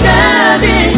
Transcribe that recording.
nadie